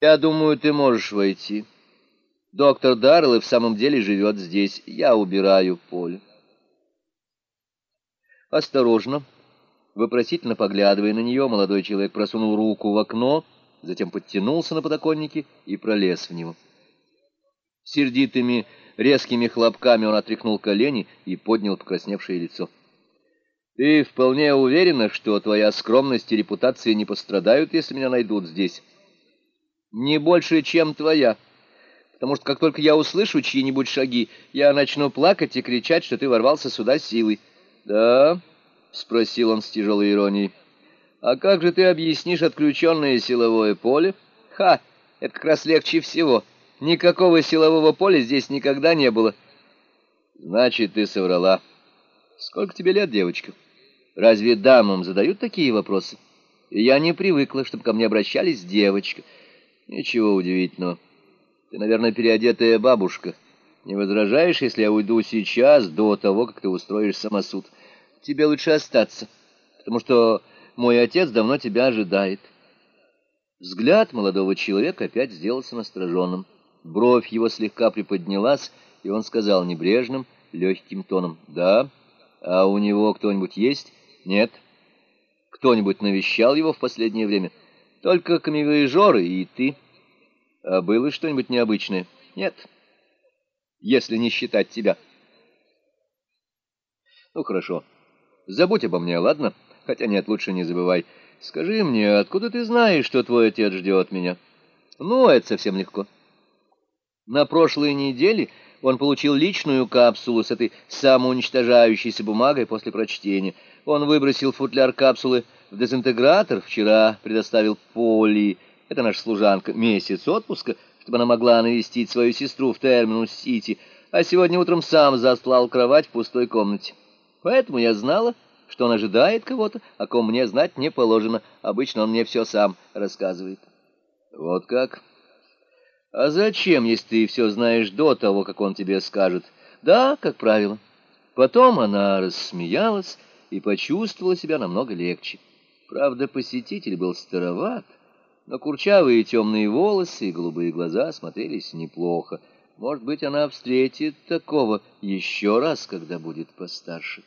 Я думаю, ты можешь войти. Доктор Даррелл и в самом деле живет здесь. Я убираю поле. Осторожно, вопросительно поглядывая на нее, молодой человек просунул руку в окно, затем подтянулся на подоконнике и пролез в него. Сердитыми, резкими хлопками он отряхнул колени и поднял покрасневшее лицо. «Ты вполне уверена, что твоя скромность и репутация не пострадают, если меня найдут здесь?» «Не больше, чем твоя» потому что как только я услышу чьи-нибудь шаги, я начну плакать и кричать, что ты ворвался сюда силой. «Да?» — спросил он с тяжелой иронией. «А как же ты объяснишь отключенное силовое поле?» «Ха! Это как раз легче всего. Никакого силового поля здесь никогда не было». «Значит, ты соврала. Сколько тебе лет, девочка? Разве дамам задают такие вопросы?» «Я не привыкла, чтобы ко мне обращались девочка. Ничего удивительного». Ты, наверное, переодетая бабушка. Не возражаешь, если я уйду сейчас, до того, как ты устроишь самосуд? Тебе лучше остаться, потому что мой отец давно тебя ожидает. Взгляд молодого человека опять сделался настороженным. Бровь его слегка приподнялась, и он сказал небрежным, легким тоном. «Да? А у него кто-нибудь есть?» «Нет». «Кто-нибудь навещал его в последнее время?» «Только камевоежоры и ты». А было что-нибудь необычное? Нет. Если не считать тебя. Ну, хорошо. Забудь обо мне, ладно? Хотя нет, лучше не забывай. Скажи мне, откуда ты знаешь, что твой отец ждет меня? Ну, это совсем легко. На прошлой неделе он получил личную капсулу с этой самоуничтожающейся бумагой после прочтения. Он выбросил футляр капсулы дезинтегратор, вчера предоставил Поли это наша служанка, месяц отпуска, чтобы она могла навестить свою сестру в Терминус-Сити, а сегодня утром сам застлал кровать в пустой комнате. Поэтому я знала, что он ожидает кого-то, о ком мне знать не положено. Обычно он мне все сам рассказывает. Вот как? А зачем, если ты все знаешь до того, как он тебе скажет? Да, как правило. Потом она рассмеялась и почувствовала себя намного легче. Правда, посетитель был староват, но курчавые темные волосы и голубые глаза смотрелись неплохо. Может быть, она встретит такого еще раз, когда будет постарше.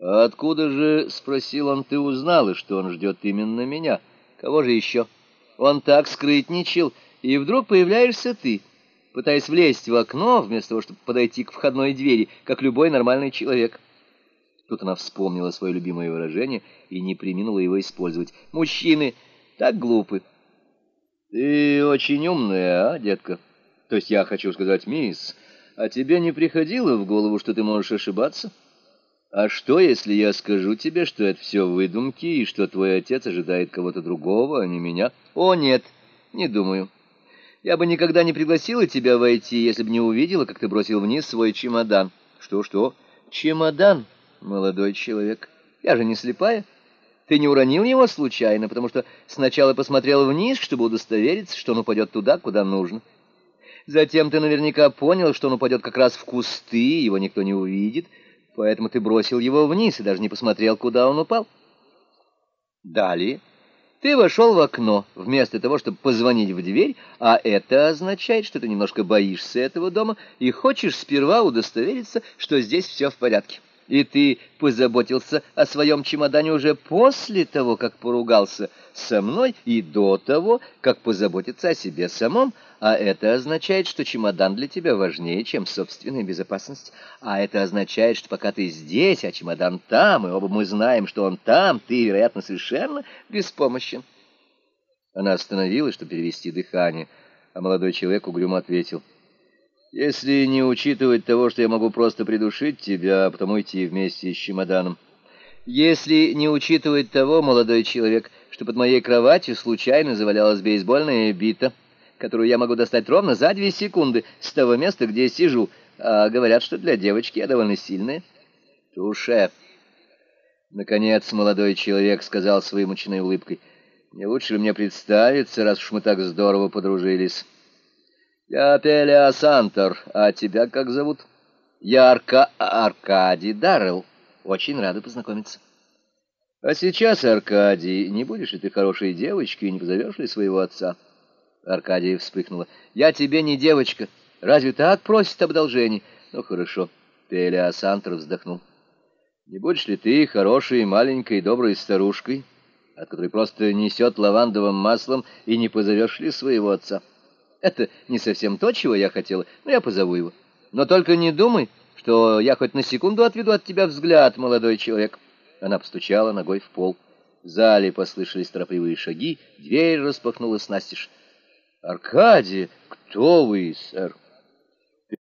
«А откуда же, — спросил он, — ты узнала, что он ждет именно меня? Кого же еще? Он так скрытничал, и вдруг появляешься ты, пытаясь влезть в окно, вместо того, чтобы подойти к входной двери, как любой нормальный человек». Тут она вспомнила свое любимое выражение и не приминула его использовать. «Мужчины так глупы. Ты очень умная, а, детка? То есть я хочу сказать, мисс, а тебе не приходило в голову, что ты можешь ошибаться? А что, если я скажу тебе, что это все выдумки, и что твой отец ожидает кого-то другого, а не меня? О, нет, не думаю. Я бы никогда не пригласила тебя войти, если бы не увидела, как ты бросил вниз свой чемодан. Что-что? Чемодан, молодой человек. Я же не слепая. Ты не уронил его случайно, потому что сначала посмотрел вниз, чтобы удостовериться, что он упадет туда, куда нужно. Затем ты наверняка понял, что он упадет как раз в кусты, его никто не увидит, поэтому ты бросил его вниз и даже не посмотрел, куда он упал. Далее ты вошел в окно, вместо того, чтобы позвонить в дверь, а это означает, что ты немножко боишься этого дома и хочешь сперва удостовериться, что здесь все в порядке. И ты позаботился о своем чемодане уже после того, как поругался со мной, и до того, как позаботиться о себе самом, а это означает, что чемодан для тебя важнее, чем собственная безопасность. А это означает, что пока ты здесь, а чемодан там, и оба мы знаем, что он там, ты, вероятно, совершенно беспомощен. Она остановилась, чтобы перевести дыхание, а молодой человек угрюмо ответил — если не учитывать того, что я могу просто придушить тебя, а потом уйти вместе с чемоданом. Если не учитывать того, молодой человек, что под моей кроватью случайно завалялась бейсбольная бита, которую я могу достать ровно за две секунды с того места, где сижу, а говорят, что для девочки я довольно сильная. Туше. Наконец молодой человек сказал своей мучной улыбкой, «Не лучше ли мне представиться, раз уж мы так здорово подружились?» «Я Пелиа Сантор, а тебя как зовут?» «Я Арка... Аркадий Даррелл. Очень рада познакомиться». «А сейчас, Аркадий, не будешь ли ты хорошей девочкой и не позовешь ли своего отца?» Аркадия вспыхнула. «Я тебе не девочка. Разве так просит об одолжении?» «Ну, хорошо». Пелиасантр вздохнул. «Не будешь ли ты хорошей, маленькой, доброй старушкой, от которой просто несет лавандовым маслом, и не позовешь ли своего отца? Это не совсем то, чего я хотела, но я позову его. Но только не думай, что я хоть на секунду отведу от тебя взгляд, молодой человек». Она постучала ногой в пол. В зале послышались торопливые шаги, дверь распахнулась настежь. «Аркадий, кто вы, сэр?»